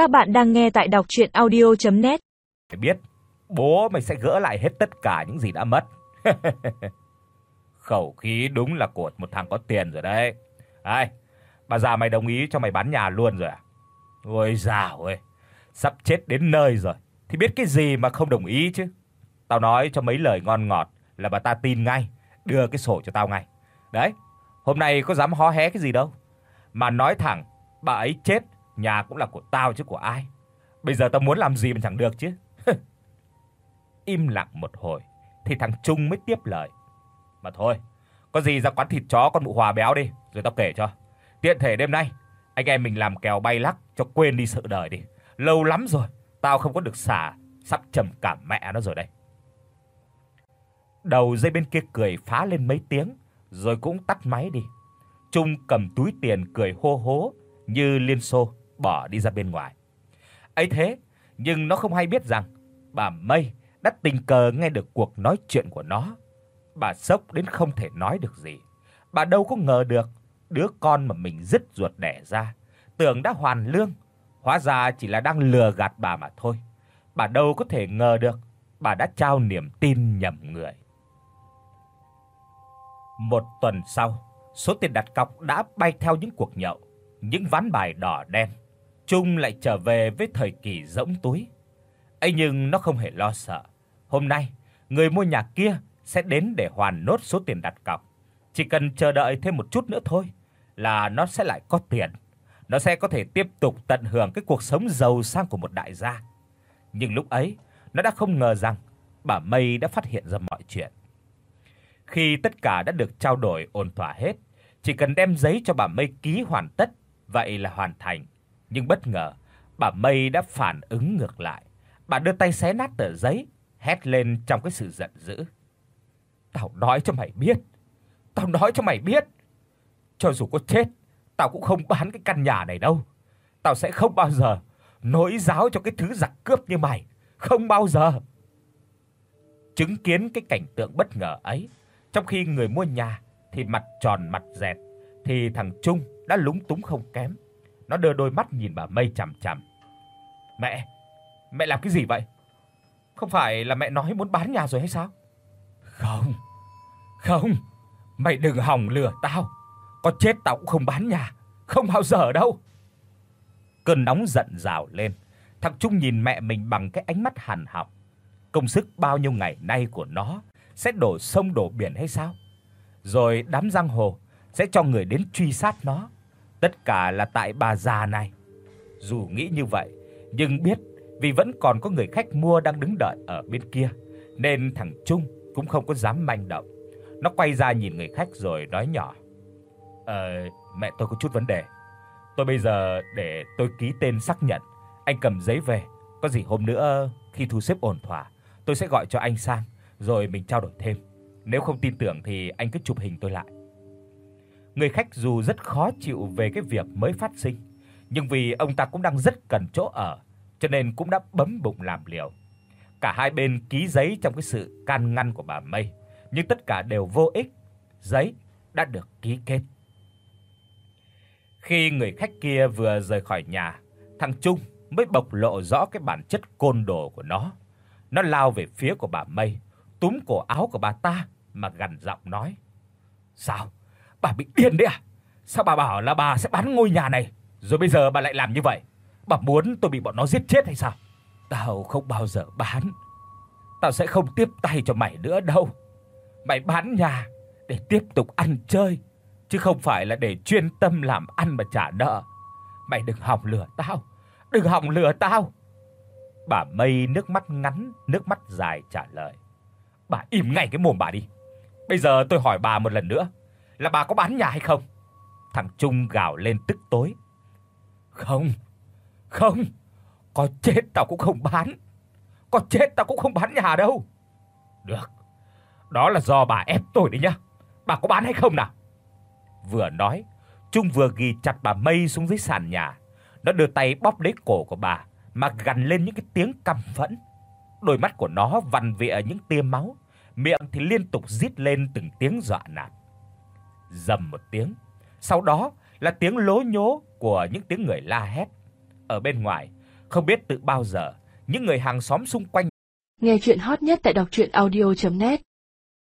Các bạn đang nghe tại đọc audio net Phải biết, bố mày sẽ gỡ lại hết tất cả những gì đã mất. Khẩu khí đúng là của một thằng có tiền rồi đấy. Ai, bà già mày đồng ý cho mày bán nhà luôn rồi à? Ôi dào ơi, sắp chết đến nơi rồi thì biết cái gì mà không đồng ý chứ. Tao nói cho mấy lời ngon ngọt là bà ta tin ngay, đưa cái sổ cho tao ngay. Đấy, hôm nay có dám hó hé cái gì đâu. Mà nói thẳng, bà ấy chết, nhà cũng là của tao chứ của ai. Bây giờ tao muốn làm gì mà chẳng được chứ. Im lặng một hồi thì thằng Trung mới tiếp lời. Mà thôi, có gì ra quán thịt chó con mụ Hòa béo đi, rồi tao kể cho. Tiện thể đêm nay anh em mình làm kèo bay lắc cho quên đi sự đời đi. Lâu lắm rồi, tao không có được xả, sắp trầm cảm mẹ nó rồi đây. Đầu dây bên kia cười phá lên mấy tiếng, rồi cũng tắt máy đi. Trung cầm túi tiền cười hô hố như liên xô bỏ đi ra bên ngoài. Ấy thế, nhưng nó không hay biết rằng bà Mây đã tình cờ nghe được cuộc nói chuyện của nó. Bà sốc đến không thể nói được gì. Bà đâu có ngờ được đứa con mà mình dứt ruột đẻ ra, tưởng đã hoàn lương, hóa ra chỉ là đang lừa gạt bà mà thôi. Bà đâu có thể ngờ được bà đã trao niềm tin nhầm người. Một tuần sau, số tiền đặt cọc đã bay theo những cuộc nhậu, những ván bài đỏ đen. Trung lại trở về với thời kỳ rỗng túi. Ấy nhưng nó không hề lo sợ. Hôm nay, người mua nhà kia sẽ đến để hoàn nốt số tiền đặt cọc. Chỉ cần chờ đợi thêm một chút nữa thôi là nó sẽ lại có tiền. Nó sẽ có thể tiếp tục tận hưởng cái cuộc sống giàu sang của một đại gia. Nhưng lúc ấy, nó đã không ngờ rằng bà Mây đã phát hiện ra mọi chuyện. Khi tất cả đã được trao đổi ổn thỏa hết, chỉ cần đem giấy cho bà Mây ký hoàn tất, vậy là hoàn thành. Nhưng bất ngờ, bà Mây đã phản ứng ngược lại. Bà đưa tay xé nát tờ giấy, hét lên trong cái sự giận dữ. "Tao nói cho mày biết, tao nói cho mày biết, cho dù có chết, tao cũng không bán cái căn nhà này đâu. Tao sẽ không bao giờ nối giáo cho cái thứ giặc cướp như mày, không bao giờ." Chứng kiến cái cảnh tượng bất ngờ ấy, trong khi người mua nhà thì mặt tròn mặt dẹt, thì thằng Trung đã lúng túng không kém. Nó đưa đôi mắt nhìn bà Mây chằm chằm. "Mẹ, mẹ làm cái gì vậy? Không phải là mẹ nói muốn bán nhà rồi hay sao?" "Không. Không, mày đừng hòng lừa tao. Có chết tao cũng không bán nhà, không bao giờ đâu." Cơn nóng giận dào lên, thằng Trung nhìn mẹ mình bằng cái ánh mắt hằn học. Công sức bao nhiêu ngày nay của nó sẽ đổ sông đổ biển hay sao? Rồi đám giang hồ sẽ cho người đến truy sát nó. Tất cả là tại bà già này. Dù nghĩ như vậy, nhưng biết vì vẫn còn có người khách mua đang đứng đợi ở bên kia, nên thằng Trung cũng không có dám manh động. Nó quay ra nhìn người khách rồi nói nhỏ: "Ờ, mẹ tôi có chút vấn đề. Tôi bây giờ để tôi ký tên xác nhận, anh cầm giấy về, có gì hôm nữa khi thu xếp ổn thỏa, tôi sẽ gọi cho anh sang rồi mình trao đổi thêm. Nếu không tin tưởng thì anh cứ chụp hình tôi lại." Người khách dù rất khó chịu về cái việc mới phát sinh, nhưng vì ông ta cũng đang rất cần chỗ ở, cho nên cũng đã bấm bụng làm liều. Cả hai bên ký giấy trong cái sự can ngăn của bà Mây, nhưng tất cả đều vô ích. Giấy đã được ký kết. Khi người khách kia vừa rời khỏi nhà, thằng Trung mới bộc lộ rõ cái bản chất côn đồ của nó. Nó lao về phía của bà Mây, túm cổ áo của bà ta mà gằn giọng nói: "Sao? Bà bị điên đấy à? Sao bà bảo là bà sẽ bán ngôi nhà này, rồi bây giờ bà lại làm như vậy? Bà muốn tôi bị bọn nó giết chết hay sao? Tao không bao giờ bán. Tao sẽ không tiếp tay cho mày nữa đâu. Mày bán nhà để tiếp tục ăn chơi, chứ không phải là để chuyên tâm làm ăn mà trả nợ. Mày đừng hòng lừa tao, đừng hòng lừa tao." Bà Mây nước mắt ngắn, nước mắt dài trả lời. "Bà im ngay cái mồm bà đi. Bây giờ tôi hỏi bà một lần nữa, là bà có bán nhà hay không?" Thằng Trung gào lên tức tối. "Không. Không. Có chết tao cũng không bán. Có chết tao cũng không bán nhà đâu." "Được. Đó là do bà ép tôi đấy nhá. Bà có bán hay không nào?" Vừa nói, Trung vừa ghi chặt bà Mây xuống dưới sàn nhà. Nó đưa tay bóp lấy cổ của bà mà gằn lên những cái tiếng căm phẫn. Đôi mắt của nó vằn vịa những tia máu, miệng thì liên tục rít lên từng tiếng dọa nạt. Rầm một tiếng, sau đó là tiếng lố nhố của những tiếng người la hét. Ở bên ngoài, Không biết từ bao giờ, những người hàng xóm xung quanh Nghe truyện hot nhất tại doctruyenaudio.net